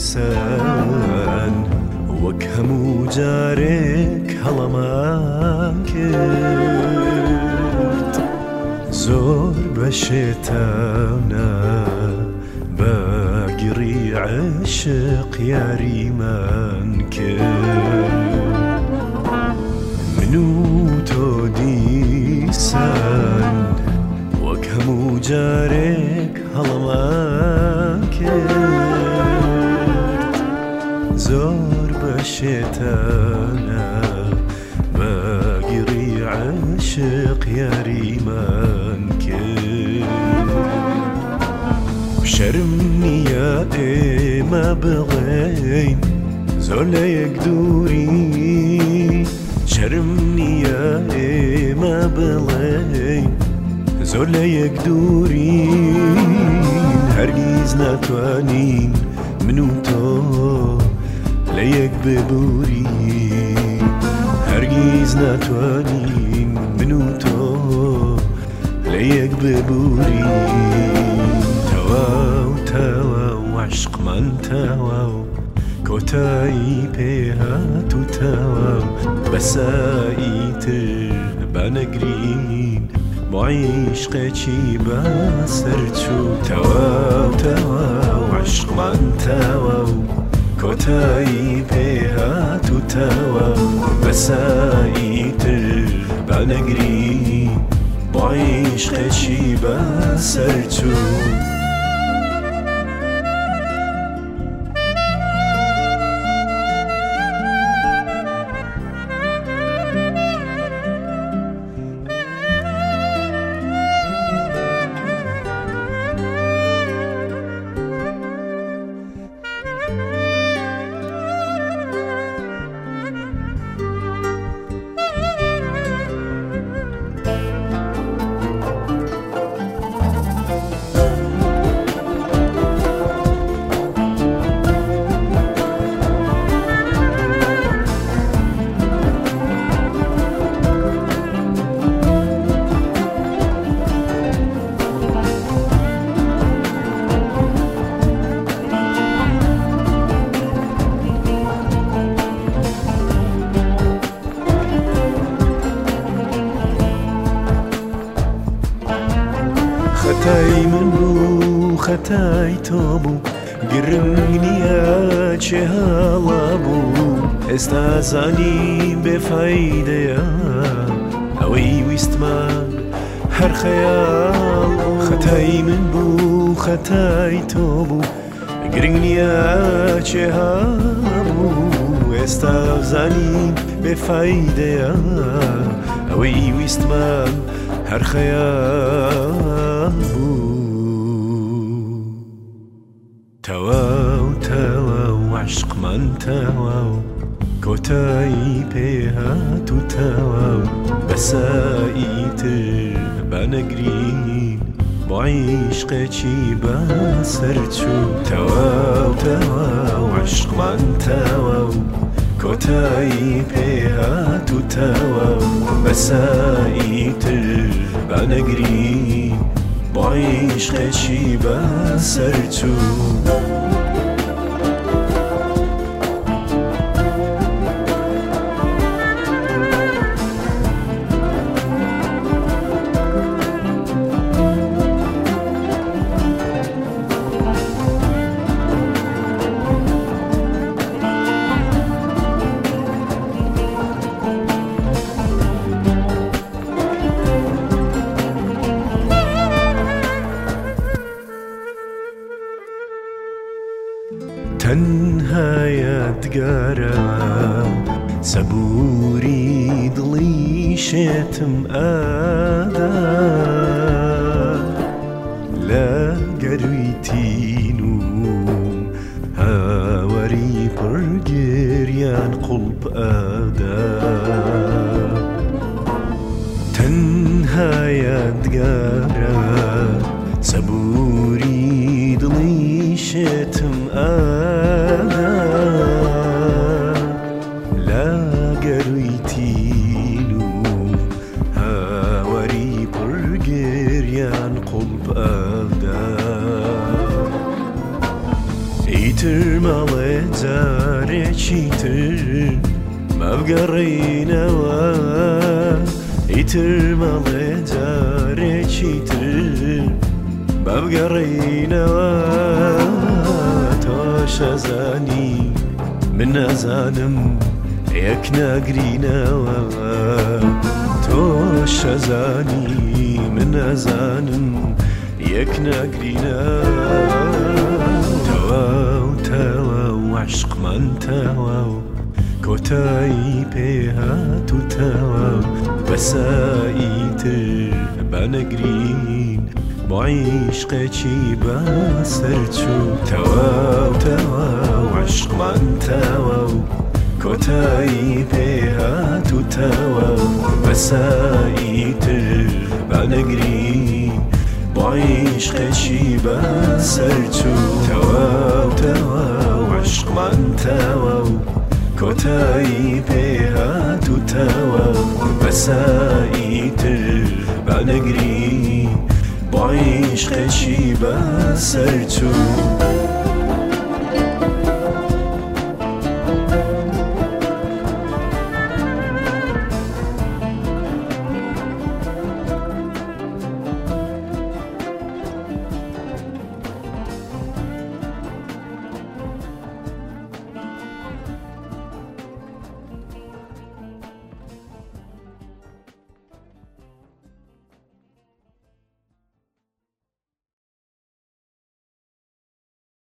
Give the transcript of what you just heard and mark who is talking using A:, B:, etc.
A: انسان وەک هلا جارێک هەڵەمان کرد زۆر بەشێتەنا بەگیری عشق يا کرد منو و تۆ دیسان وەک هەموو جارێک هەڵەمان زار بشيت انا باقري عشق يا ريمان كيف شرمني يا ايه ما بغين زول يقدوري شرمني يا ايه ما بغين زول يقدوري هرجيز نتوانين منو تو لە یەک ببووری هەرگیز ناتوانین من و تۆ لە یەک ببووری تەواو تەواو عشقمان تەواو کۆتایی پێهات و تەواو بەسایی تر بەنەگرین معیشقێکی بەسەرچوو تەواو تەواو عشقمان تەواو تایی پیها تو توا بسایی تر بنگری با عشق چی بسر چون خەتای من و خەتای تۆ بوو گرنگ نییە چه هەڵا بوو ئێستا زانی بێفەیدەیە ئەوەی ویستمان هەر خەیاڵ خەتای من بوو خەتای تۆ بوو گرنگ نییە چه هەبوو ئێستا زانی بێفەیدەیە ئەوەی ویستمان هەر خەیاڵ خۆشم بوو تەوە تەوە وشقمان تەوە کۆتایی پێهات و تەوە بەسائیتر بەنەگرین بۆعیشقێکی بەسەرچوو تەوە تەوە وشقمان تەوە کۆتایی پێهات و تەوە بەسائیتر بەنەگرین با عشق چی بسر تو تنهاية قارا سبوري ضليشتم آدا لا نوم هاوري برقريان قلب آدا تنهاية قارا گەرویتیل و هاوەری پڕگێریان قوڵپ ئەدا ئیتر مەڵێ جارێکی تر مەبگەڕینەوە ئیتر مەڵێ جارێکی تر بەبگەڕینەوە تۆشەزانی من نەزانم یەک ناگرینەوە تۆ شەزانی من نازانم یەک ناگرینەوە تەوە وعشقمان تەوە و کۆتایی پێهات و تەوە بەساییتر بەنەگرین بۆعیشقێکی بەسەرچوو تەوە تەوە وعشقمان تەوە و کۆتایی پێهات و تەوە بەساییتر بەنەگری بۆیش قەشی بە سەرچووتەوە تەوە وەشقمانتەوە و کۆتایی پێهات و تەوە بەساییتر بەنەگری بۆیش قەشی بە سەرچوو